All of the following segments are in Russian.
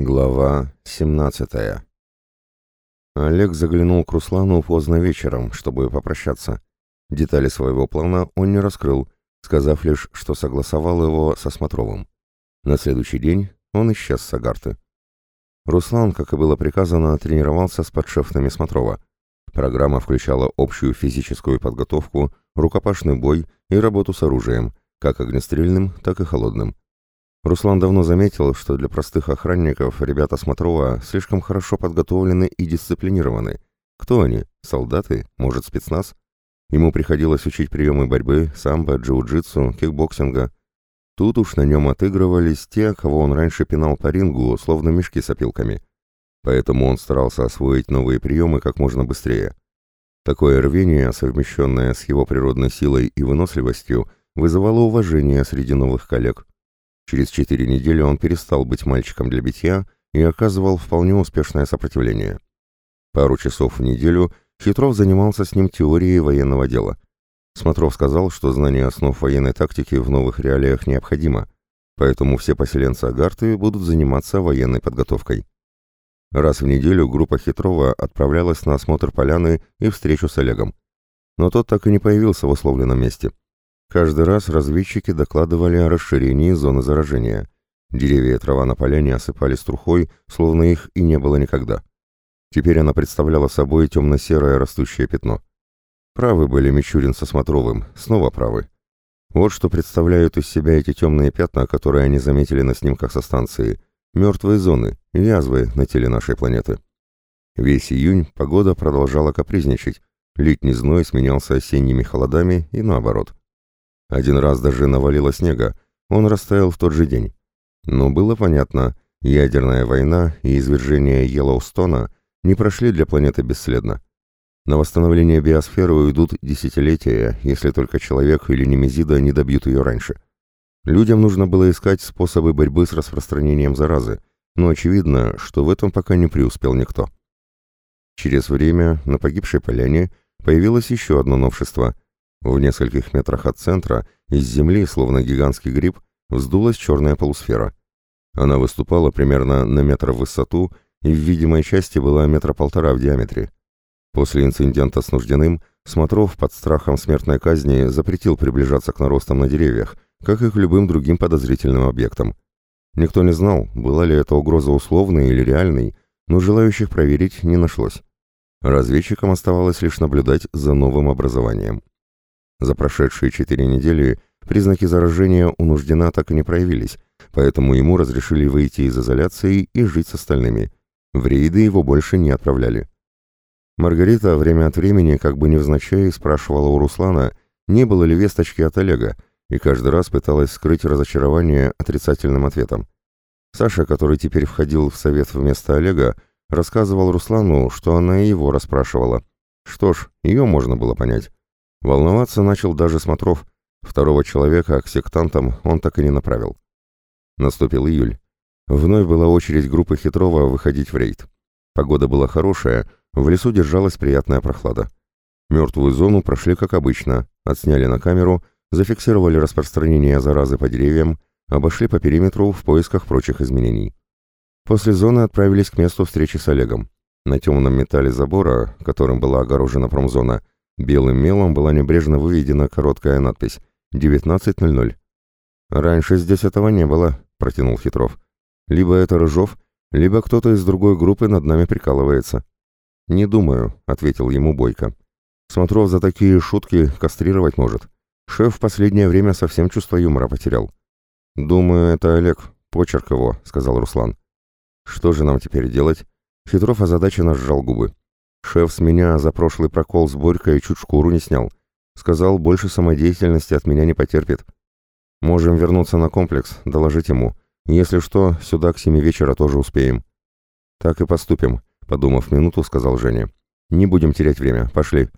Глава 17 Олег заглянул к Руслану поздно вечером, чтобы попрощаться. Детали своего плана он не раскрыл, сказав лишь, что согласовал его со Смотровым. На следующий день он исчез с Агарты. Руслан, как и было приказано, тренировался с подшефными Смотрова. Программа включала общую физическую подготовку, рукопашный бой и работу с оружием, как огнестрельным, так и холодным. Руслан давно заметил, что для простых охранников ребята Смотрова слишком хорошо подготовлены и дисциплинированы. Кто они? Солдаты? Может, спецназ? Ему приходилось учить приемы борьбы, самбо, джиу-джитсу, кикбоксинга. Тут уж на нем отыгрывались те, кого он раньше пинал по рингу, словно мешки с опилками. Поэтому он старался освоить новые приемы как можно быстрее. Такое рвение, совмещенное с его природной силой и выносливостью, вызывало уважение среди новых коллег. Через четыре недели он перестал быть мальчиком для битья и оказывал вполне успешное сопротивление. Пару часов в неделю Хитров занимался с ним теорией военного дела. Смотров сказал, что знание основ военной тактики в новых реалиях необходимо, поэтому все поселенцы Агарты будут заниматься военной подготовкой. Раз в неделю группа Хитрова отправлялась на осмотр поляны и встречу с Олегом. Но тот так и не появился в условленном месте. Каждый раз разведчики докладывали о расширении зоны заражения. Деревья и трава на поляне осыпались трухой, словно их и не было никогда. Теперь она представляла собой темно-серое растущее пятно. Правы были Мичурин со Смотровым, снова правы. Вот что представляют из себя эти темные пятна, которые они заметили на снимках со станции. Мертвые зоны, язвы на теле нашей планеты. Весь июнь погода продолжала капризничать. Летний зной сменялся осенними холодами и наоборот. Один раз даже навалило снега, он растаял в тот же день. Но было понятно, ядерная война и извержение Йеллоустона не прошли для планеты бесследно. На восстановление биосферы уйдут десятилетия, если только человек или Немезида не добьют ее раньше. Людям нужно было искать способы борьбы с распространением заразы, но очевидно, что в этом пока не преуспел никто. Через время на погибшей поляне появилось еще одно новшество – в нескольких метрах от центра, из земли, словно гигантский гриб, вздулась черная полусфера. Она выступала примерно на метр в высоту и в видимой части была метра полтора в диаметре. После инцидента с нужденным Смотров под страхом смертной казни запретил приближаться к наростам на деревьях, как и к любым другим подозрительным объектам. Никто не знал, была ли эта угроза условной или реальной, но желающих проверить не нашлось. Разведчикам оставалось лишь наблюдать за новым образованием. За прошедшие четыре недели признаки заражения у Нуждина так и не проявились, поэтому ему разрешили выйти из изоляции и жить с остальными. В рейды его больше не отправляли. Маргарита время от времени, как бы невзначай, спрашивала у Руслана, не было ли весточки от Олега, и каждый раз пыталась скрыть разочарование отрицательным ответом. Саша, который теперь входил в совет вместо Олега, рассказывал Руслану, что она и его расспрашивала. Что ж, ее можно было понять. Волноваться начал даже Смотров. Второго человека к сектантам он так и не направил. Наступил июль. Вновь была очередь группы Хитрова выходить в рейд. Погода была хорошая, в лесу держалась приятная прохлада. Мертвую зону прошли как обычно, отсняли на камеру, зафиксировали распространение заразы по деревьям, обошли по периметру в поисках прочих изменений. После зоны отправились к месту встречи с Олегом. На темном металле забора, которым была огорожена промзона, Белым мелом была небрежно выведена короткая надпись «19.00». «Раньше здесь этого не было», — протянул Хитров. «Либо это Рыжов, либо кто-то из другой группы над нами прикалывается». «Не думаю», — ответил ему Бойко. «Смотров за такие шутки кастрировать может. Шеф в последнее время совсем чувство юмора потерял». «Думаю, это Олег, почерк его», — сказал Руслан. «Что же нам теперь делать?» Хитров озадаченно сжал губы. Шеф с меня за прошлый прокол с Борькой чуть шкуру не снял. Сказал, больше самодеятельности от меня не потерпит. Можем вернуться на комплекс, доложить ему. Если что, сюда к семи вечера тоже успеем. Так и поступим, подумав минуту, сказал Женя. Не будем терять время, пошли.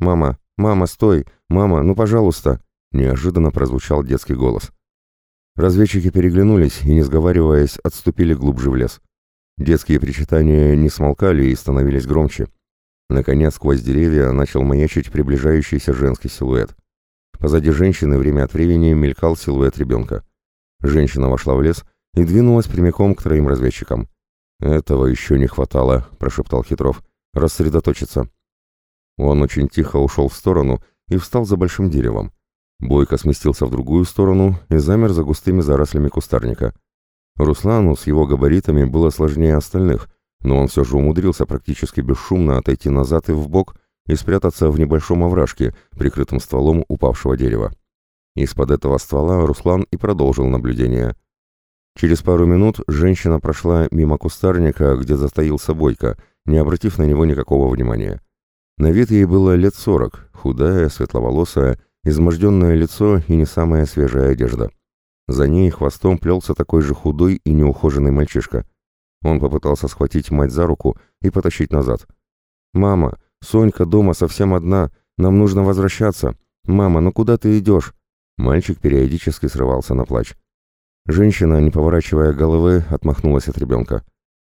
Мама, мама, стой! Мама, ну пожалуйста! Неожиданно прозвучал детский голос. Разведчики переглянулись и, не сговариваясь, отступили глубже в лес. Детские причитания не смолкали и становились громче. Наконец, сквозь деревья начал маячить приближающийся женский силуэт. Позади женщины время от времени мелькал силуэт ребенка. Женщина вошла в лес и двинулась прямиком к троим разведчикам. «Этого еще не хватало», — прошептал Хитров. «Рассредоточиться». Он очень тихо ушел в сторону и встал за большим деревом. Бойко сместился в другую сторону и замер за густыми зарослями кустарника. Руслану с его габаритами было сложнее остальных, но он все же умудрился практически бесшумно отойти назад и вбок и спрятаться в небольшом овражке, прикрытом стволом упавшего дерева. Из-под этого ствола Руслан и продолжил наблюдение. Через пару минут женщина прошла мимо кустарника, где затаился Бойко, не обратив на него никакого внимания. На вид ей было лет сорок, худая, светловолосая, изможденное лицо и не самая свежая одежда. За ней хвостом плелся такой же худой и неухоженный мальчишка. Он попытался схватить мать за руку и потащить назад. «Мама, Сонька дома совсем одна, нам нужно возвращаться. Мама, ну куда ты идешь?» Мальчик периодически срывался на плач. Женщина, не поворачивая головы, отмахнулась от ребенка.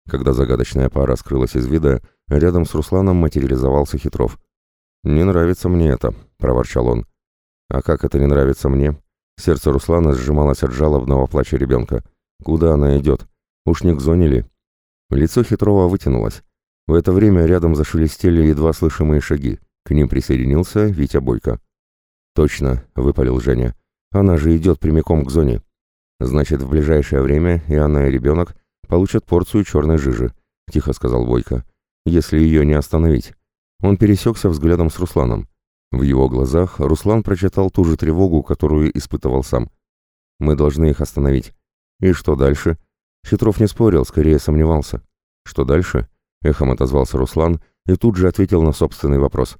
Когда загадочная пара скрылась из вида, рядом с Русланом материализовался Хитров. «Не нравится мне это», — проворчал он. «А как это не нравится мне?» Сердце Руслана сжималось от жалобного плача ребенка. «Куда она идет? Уж не к зоне ли?» Лицо Хитрова вытянулось. В это время рядом зашелестели едва слышимые шаги. К ним присоединился Витя Бойко. «Точно», — выпалил Женя. «Она же идет прямиком к зоне. Значит, в ближайшее время и она, и ребенок получат порцию черной жижи», — тихо сказал Бойко. «Если ее не остановить». Он пересекся взглядом с Русланом. В его глазах Руслан прочитал ту же тревогу, которую испытывал сам. «Мы должны их остановить». «И что дальше?» Хитров не спорил, скорее сомневался. «Что дальше?» — эхом отозвался Руслан и тут же ответил на собственный вопрос.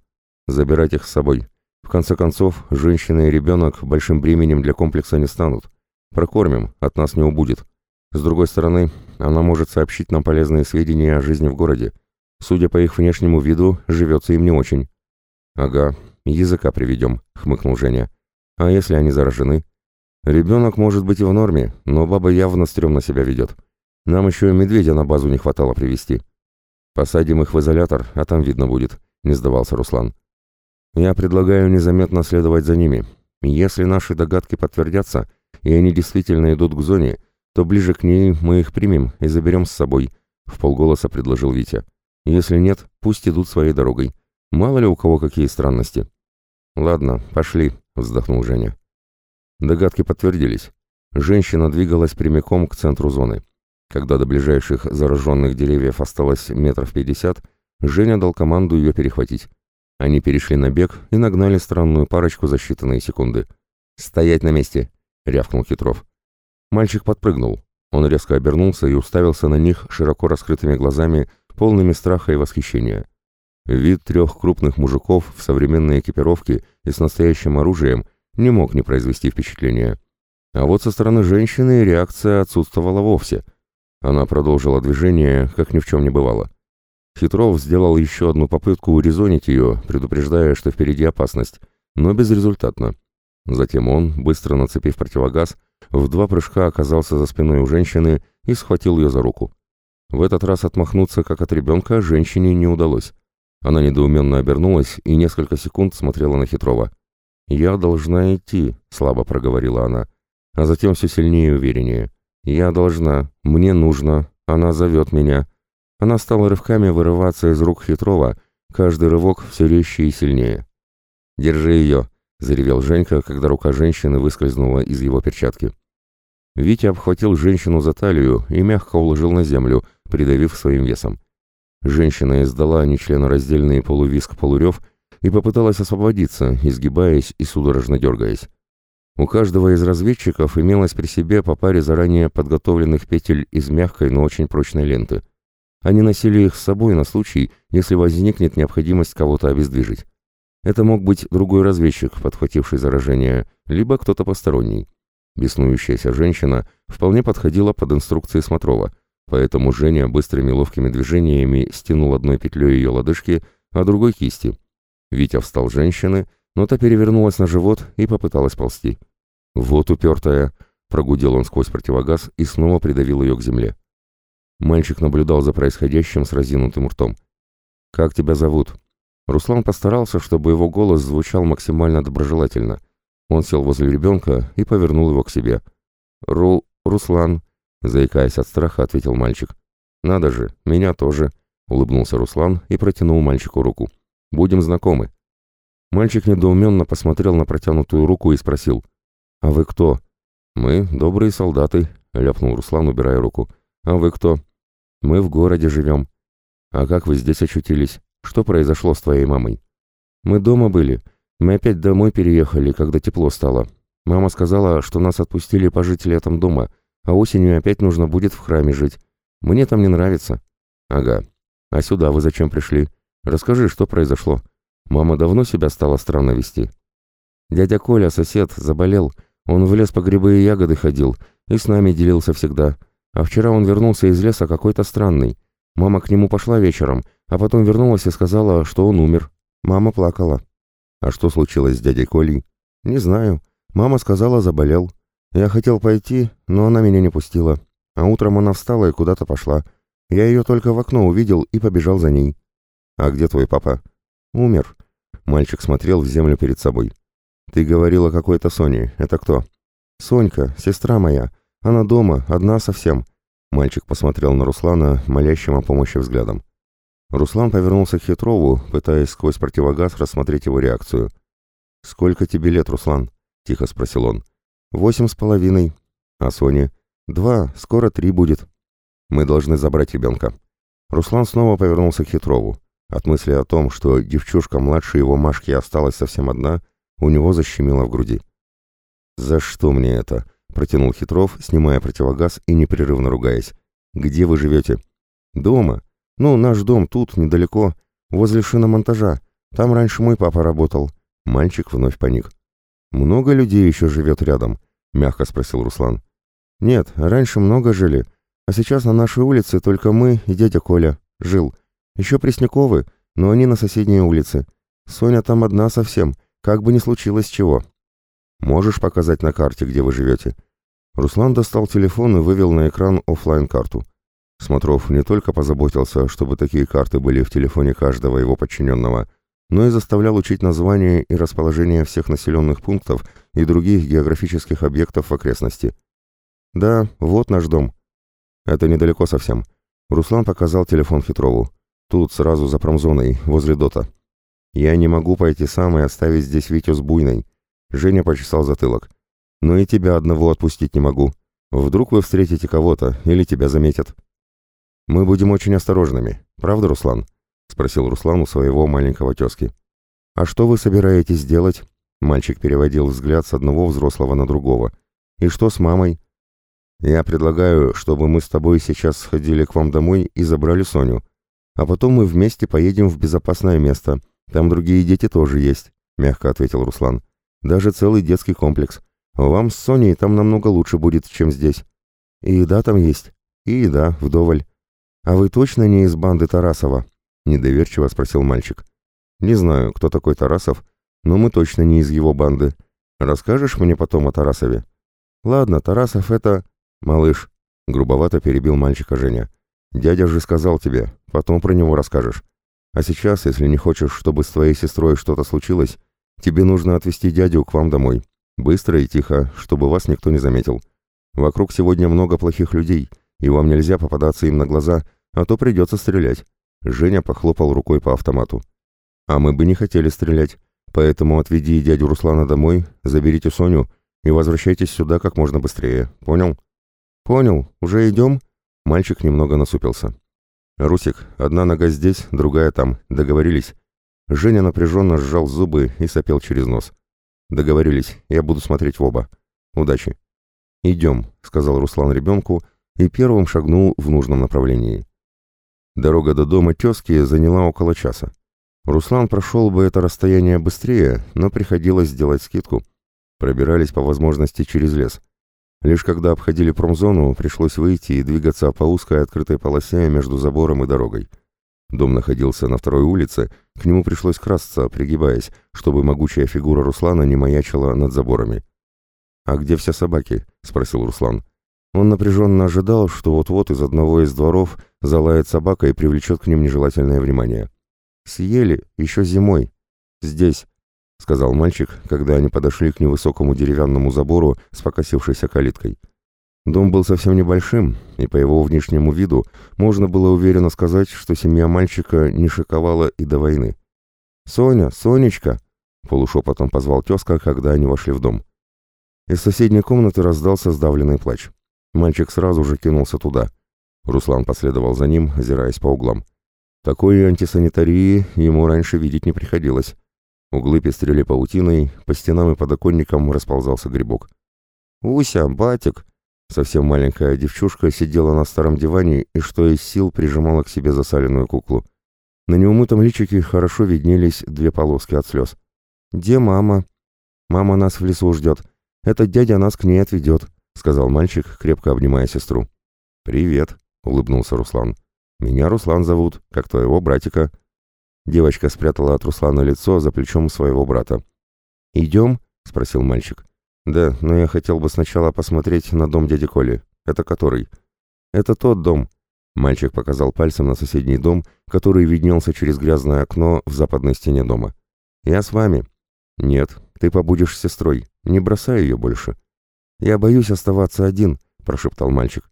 «Забирать их с собой. В конце концов, женщина и ребенок большим бременем для комплекса не станут. Прокормим, от нас не убудет. С другой стороны, она может сообщить нам полезные сведения о жизни в городе. Судя по их внешнему виду, живется им не очень». «Ага, «Языка приведем», — хмыкнул Женя. «А если они заражены?» «Ребенок может быть и в норме, но баба явно стрёмно себя ведет. Нам еще и медведя на базу не хватало привести. Посадим их в изолятор, а там видно будет», — не сдавался Руслан. «Я предлагаю незаметно следовать за ними. Если наши догадки подтвердятся, и они действительно идут к зоне, то ближе к ней мы их примем и заберем с собой», — в полголоса предложил Витя. «Если нет, пусть идут своей дорогой. Мало ли у кого какие странности». «Ладно, пошли», — вздохнул Женя. Догадки подтвердились. Женщина двигалась прямиком к центру зоны. Когда до ближайших зараженных деревьев осталось метров пятьдесят, Женя дал команду ее перехватить. Они перешли на бег и нагнали странную парочку за считанные секунды. «Стоять на месте!» — рявкнул Хитров. Мальчик подпрыгнул. Он резко обернулся и уставился на них широко раскрытыми глазами, полными страха и восхищения. Вид трех крупных мужиков в современной экипировке и с настоящим оружием не мог не произвести впечатления. А вот со стороны женщины реакция отсутствовала вовсе. Она продолжила движение, как ни в чем не бывало. Хитров сделал еще одну попытку урезонить ее, предупреждая, что впереди опасность, но безрезультатно. Затем он, быстро нацепив противогаз, в два прыжка оказался за спиной у женщины и схватил ее за руку. В этот раз отмахнуться, как от ребенка, женщине не удалось. Она недоуменно обернулась и несколько секунд смотрела на Хитрова. «Я должна идти», — слабо проговорила она, а затем все сильнее и увереннее. «Я должна, мне нужно, она зовет меня». Она стала рывками вырываться из рук Хитрова, каждый рывок все резче и сильнее. «Держи ее», — заревел Женька, когда рука женщины выскользнула из его перчатки. Витя обхватил женщину за талию и мягко уложил на землю, придавив своим весом. Женщина издала нечленораздельный полувиск-полурев и попыталась освободиться, изгибаясь и судорожно дергаясь. У каждого из разведчиков имелось при себе по паре заранее подготовленных петель из мягкой, но очень прочной ленты. Они носили их с собой на случай, если возникнет необходимость кого-то обездвижить. Это мог быть другой разведчик, подхвативший заражение, либо кто-то посторонний. Беснующаяся женщина вполне подходила под инструкции Смотрова – Поэтому Женя быстрыми ловкими движениями стянул одной петлей ее лодыжки, а другой кисти. Витя встал женщины, но та перевернулась на живот и попыталась ползти. «Вот упертая!» — прогудел он сквозь противогаз и снова придавил ее к земле. Мальчик наблюдал за происходящим с разинутым ртом. «Как тебя зовут?» Руслан постарался, чтобы его голос звучал максимально доброжелательно. Он сел возле ребенка и повернул его к себе. «Ру... Руслан», — заикаясь от страха, ответил мальчик. «Надо же, меня тоже», — улыбнулся Руслан и протянул мальчику руку. «Будем знакомы». Мальчик недоуменно посмотрел на протянутую руку и спросил. «А вы кто?» «Мы добрые солдаты», — ляпнул Руслан, убирая руку. «А вы кто?» «Мы в городе живем». «А как вы здесь очутились? Что произошло с твоей мамой?» «Мы дома были. Мы опять домой переехали, когда тепло стало. Мама сказала, что нас отпустили пожить летом дома, а осенью опять нужно будет в храме жить. Мне там не нравится». «Ага. А сюда вы зачем пришли? Расскажи, что произошло. Мама давно себя стала странно вести?» «Дядя Коля, сосед, заболел. Он в лес по грибы и ягоды ходил и с нами делился всегда. А вчера он вернулся из леса какой-то странный. Мама к нему пошла вечером, а потом вернулась и сказала, что он умер. Мама плакала. А что случилось с дядей Колей? Не знаю. Мама сказала, заболел. Я хотел пойти, но она меня не пустила. А утром она встала и куда-то пошла. Я ее только в окно увидел и побежал за ней. А где твой папа? Умер. Мальчик смотрел в землю перед собой. Ты говорила какой-то Соне. Это кто? Сонька, сестра моя. Она дома, одна совсем. Мальчик посмотрел на Руслана, молящим о помощи взглядом. Руслан повернулся к Хитрову, пытаясь сквозь противогаз рассмотреть его реакцию. «Сколько тебе лет, Руслан?» — тихо спросил он. «Восемь с половиной. А Соне?» «Два, скоро три будет. Мы должны забрать ребенка». Руслан снова повернулся к Хитрову. От мысли о том, что девчушка младше его Машки осталась совсем одна, у него защемило в груди. «За что мне это?» — протянул Хитров, снимая противогаз и непрерывно ругаясь. «Где вы живете?» «Дома. Ну, наш дом тут, недалеко, возле шиномонтажа. Там раньше мой папа работал». Мальчик вновь паник. «Много людей еще живет рядом?» — мягко спросил Руслан. «Нет, раньше много жили, а сейчас на нашей улице только мы и дядя Коля. Жил. Еще Пресняковы, но они на соседней улице. Соня там одна совсем, как бы ни случилось чего». Можешь показать на карте, где вы живете?» Руслан достал телефон и вывел на экран офлайн карту Смотров не только позаботился, чтобы такие карты были в телефоне каждого его подчиненного, но и заставлял учить названия и расположение всех населенных пунктов и других географических объектов в окрестности. «Да, вот наш дом». «Это недалеко совсем». Руслан показал телефон Хитрову. «Тут, сразу за промзоной, возле дота». «Я не могу пойти сам и оставить здесь Витю с Буйной. Женя почесал затылок. «Но и тебя одного отпустить не могу. Вдруг вы встретите кого-то или тебя заметят». «Мы будем очень осторожными. Правда, Руслан?» — спросил Руслан у своего маленького тезки. «А что вы собираетесь делать?» Мальчик переводил взгляд с одного взрослого на другого. «И что с мамой?» «Я предлагаю, чтобы мы с тобой сейчас сходили к вам домой и забрали Соню. А потом мы вместе поедем в безопасное место. Там другие дети тоже есть», — мягко ответил Руслан. Даже целый детский комплекс. Вам с Соней там намного лучше будет, чем здесь. И еда там есть. И еда, вдоволь. А вы точно не из банды Тарасова? Недоверчиво спросил мальчик. Не знаю, кто такой Тарасов, но мы точно не из его банды. Расскажешь мне потом о Тарасове? Ладно, Тарасов это... Малыш, грубовато перебил мальчика Женя. Дядя же сказал тебе, потом про него расскажешь. А сейчас, если не хочешь, чтобы с твоей сестрой что-то случилось, Тебе нужно отвезти дядю к вам домой. Быстро и тихо, чтобы вас никто не заметил. Вокруг сегодня много плохих людей, и вам нельзя попадаться им на глаза, а то придется стрелять». Женя похлопал рукой по автомату. «А мы бы не хотели стрелять, поэтому отведи дядю Руслана домой, заберите Соню и возвращайтесь сюда как можно быстрее. Понял?» «Понял. Уже идем?» Мальчик немного насупился. «Русик, одна нога здесь, другая там. Договорились?» Женя напряженно сжал зубы и сопел через нос. «Договорились, я буду смотреть в оба. Удачи». «Идем», — сказал Руслан ребенку и первым шагнул в нужном направлении. Дорога до дома тезки заняла около часа. Руслан прошел бы это расстояние быстрее, но приходилось сделать скидку. Пробирались по возможности через лес. Лишь когда обходили промзону, пришлось выйти и двигаться по узкой открытой полосе между забором и дорогой. Дом находился на второй улице, к нему пришлось красться, пригибаясь, чтобы могучая фигура Руслана не маячила над заборами. «А где все собаки?» — спросил Руслан. Он напряженно ожидал, что вот-вот из одного из дворов залает собака и привлечет к ним нежелательное внимание. «Съели, еще зимой. Здесь», — сказал мальчик, когда они подошли к невысокому деревянному забору с покосившейся калиткой. Дом был совсем небольшим, и по его внешнему виду можно было уверенно сказать, что семья мальчика не шиковала и до войны. «Соня, Сонечка!» — полушепотом позвал тезка, когда они вошли в дом. Из соседней комнаты раздался сдавленный плач. Мальчик сразу же кинулся туда. Руслан последовал за ним, озираясь по углам. Такой антисанитарии ему раньше видеть не приходилось. Углы пестрели паутиной, по стенам и подоконникам расползался грибок. «Уся, батик!» Совсем маленькая девчушка сидела на старом диване и что из сил прижимала к себе засаленную куклу. На неумытом личике хорошо виднелись две полоски от слез. «Где мама?» «Мама нас в лесу ждет. Этот дядя нас к ней отведет», — сказал мальчик, крепко обнимая сестру. «Привет», — улыбнулся Руслан. «Меня Руслан зовут, как твоего братика». Девочка спрятала от Руслана лицо за плечом своего брата. «Идем?» — спросил мальчик. «Да, но я хотел бы сначала посмотреть на дом дяди Коли. Это который?» «Это тот дом». Мальчик показал пальцем на соседний дом, который виднелся через грязное окно в западной стене дома. «Я с вами». «Нет, ты побудешь с сестрой. Не бросай ее больше». «Я боюсь оставаться один», — прошептал мальчик.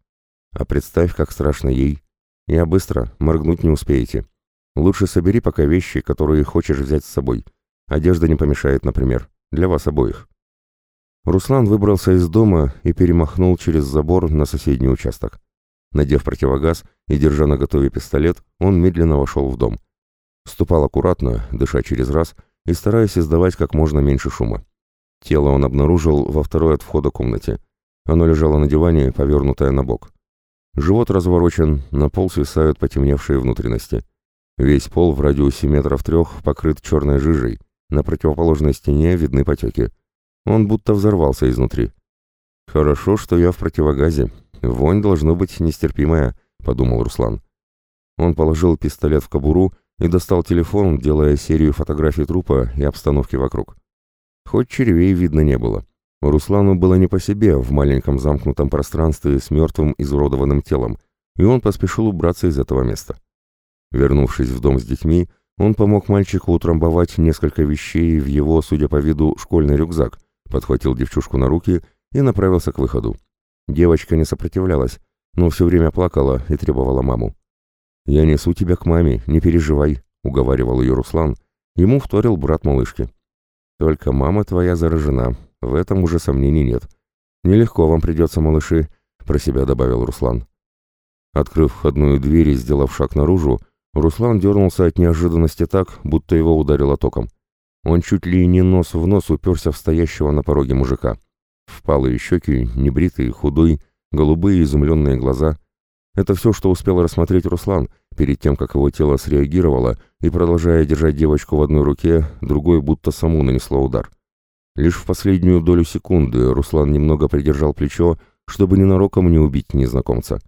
«А представь, как страшно ей. Я быстро, моргнуть не успеете. Лучше собери пока вещи, которые хочешь взять с собой. Одежда не помешает, например. Для вас обоих». Руслан выбрался из дома и перемахнул через забор на соседний участок. Надев противогаз и держа на готове пистолет, он медленно вошел в дом. Ступал аккуратно, дыша через раз и стараясь издавать как можно меньше шума. Тело он обнаружил во второй от входа комнате. Оно лежало на диване, повернутое на бок. Живот разворочен, на пол свисают потемневшие внутренности. Весь пол в радиусе метров трех покрыт черной жижей. На противоположной стене видны потеки. Он будто взорвался изнутри. «Хорошо, что я в противогазе. Вонь должно быть нестерпимая», — подумал Руслан. Он положил пистолет в кобуру и достал телефон, делая серию фотографий трупа и обстановки вокруг. Хоть червей видно не было. Руслану было не по себе в маленьком замкнутом пространстве с мертвым изуродованным телом, и он поспешил убраться из этого места. Вернувшись в дом с детьми, он помог мальчику утрамбовать несколько вещей в его, судя по виду, школьный рюкзак, подхватил девчушку на руки и направился к выходу. Девочка не сопротивлялась, но все время плакала и требовала маму. «Я несу тебя к маме, не переживай», — уговаривал ее Руслан. Ему вторил брат малышки. «Только мама твоя заражена, в этом уже сомнений нет. Нелегко вам придется, малыши», — про себя добавил Руслан. Открыв входную дверь и сделав шаг наружу, Руслан дернулся от неожиданности так, будто его ударило током. Он чуть ли не нос в нос уперся в стоящего на пороге мужика. Впалые щеки, небритый, худой, голубые изумленные глаза. Это все, что успел рассмотреть Руслан, перед тем, как его тело среагировало, и, продолжая держать девочку в одной руке, другой будто саму нанесло удар. Лишь в последнюю долю секунды Руслан немного придержал плечо, чтобы ненароком не убить незнакомца.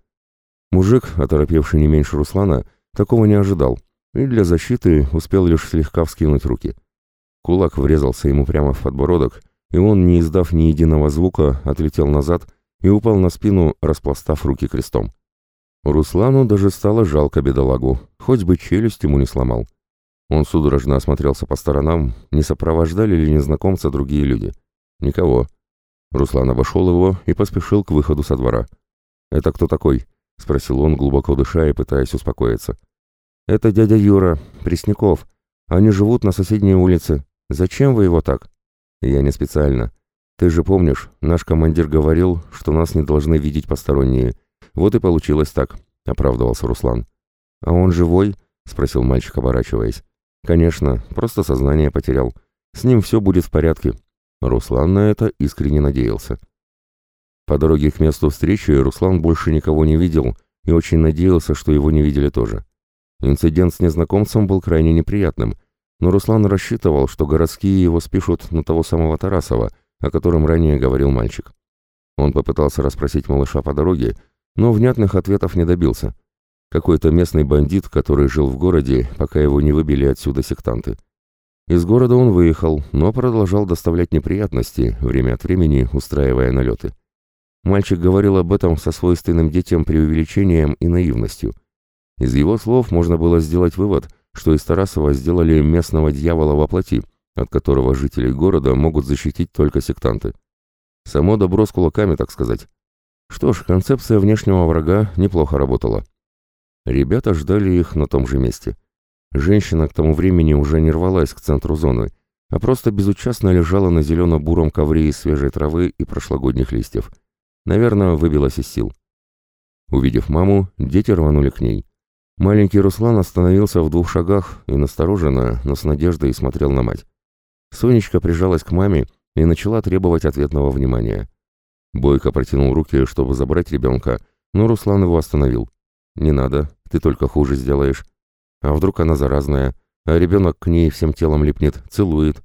Мужик, оторопевший не меньше Руслана, такого не ожидал, и для защиты успел лишь слегка вскинуть руки. Кулак врезался ему прямо в подбородок, и он, не издав ни единого звука, отлетел назад и упал на спину, распластав руки крестом. Руслану даже стало жалко бедолагу, хоть бы челюсть ему не сломал. Он судорожно осмотрелся по сторонам, не сопровождали ли незнакомца другие люди. Никого. Руслан обошел его и поспешил к выходу со двора. «Это кто такой?» — спросил он, глубоко дыша и пытаясь успокоиться. «Это дядя Юра, Пресняков. Они живут на соседней улице. «Зачем вы его так?» «Я не специально. Ты же помнишь, наш командир говорил, что нас не должны видеть посторонние. Вот и получилось так», — оправдывался Руслан. «А он живой?» — спросил мальчик, оборачиваясь. «Конечно, просто сознание потерял. С ним все будет в порядке». Руслан на это искренне надеялся. По дороге к месту встречи Руслан больше никого не видел и очень надеялся, что его не видели тоже. Инцидент с незнакомцем был крайне неприятным — но Руслан рассчитывал, что городские его спишут на того самого Тарасова, о котором ранее говорил мальчик. Он попытался расспросить малыша по дороге, но внятных ответов не добился. Какой-то местный бандит, который жил в городе, пока его не выбили отсюда сектанты. Из города он выехал, но продолжал доставлять неприятности, время от времени устраивая налеты. Мальчик говорил об этом со свойственным детям преувеличением и наивностью. Из его слов можно было сделать вывод, что из Тарасова сделали местного дьявола во плоти, от которого жителей города могут защитить только сектанты. Само добро с кулаками, так сказать. Что ж, концепция внешнего врага неплохо работала. Ребята ждали их на том же месте. Женщина к тому времени уже не рвалась к центру зоны, а просто безучастно лежала на зелено-буром ковре из свежей травы и прошлогодних листьев. Наверное, выбилась из сил. Увидев маму, дети рванули к ней. Маленький Руслан остановился в двух шагах и настороженно, но с надеждой смотрел на мать. Сонечка прижалась к маме и начала требовать ответного внимания. Бойко протянул руки, чтобы забрать ребенка, но Руслан его остановил. «Не надо, ты только хуже сделаешь. А вдруг она заразная, а ребенок к ней всем телом липнет, целует.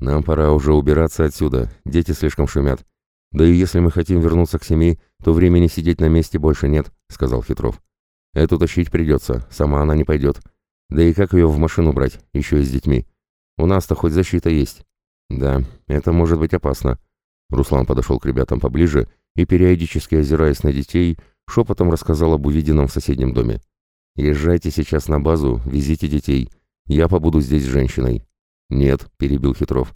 Нам пора уже убираться отсюда, дети слишком шумят. Да и если мы хотим вернуться к семье, то времени сидеть на месте больше нет», — сказал Хитров. «Эту тащить придется, сама она не пойдет. Да и как ее в машину брать, еще и с детьми? У нас-то хоть защита есть». «Да, это может быть опасно». Руслан подошел к ребятам поближе и, периодически озираясь на детей, шепотом рассказал об увиденном в соседнем доме. «Езжайте сейчас на базу, везите детей. Я побуду здесь с женщиной». «Нет», — перебил Хитров.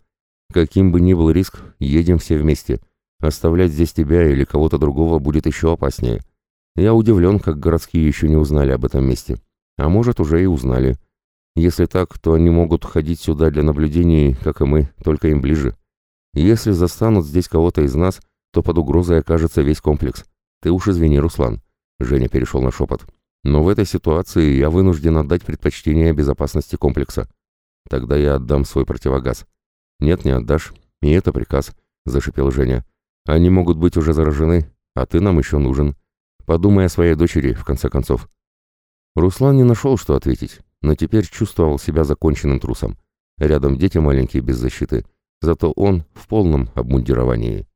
«Каким бы ни был риск, едем все вместе. Оставлять здесь тебя или кого-то другого будет еще опаснее. Я удивлен, как городские еще не узнали об этом месте. А может, уже и узнали. Если так, то они могут ходить сюда для наблюдений, как и мы, только им ближе. Если застанут здесь кого-то из нас, то под угрозой окажется весь комплекс. Ты уж извини, Руслан. Женя перешел на шепот. Но в этой ситуации я вынужден отдать предпочтение безопасности комплекса. Тогда я отдам свой противогаз. Нет, не отдашь. И это приказ, зашипел Женя. Они могут быть уже заражены, а ты нам еще нужен. Подумай о своей дочери, в конце концов. Руслан не нашел, что ответить но теперь чувствовал себя законченным трусом. Рядом дети маленькие без защиты, зато он в полном обмундировании.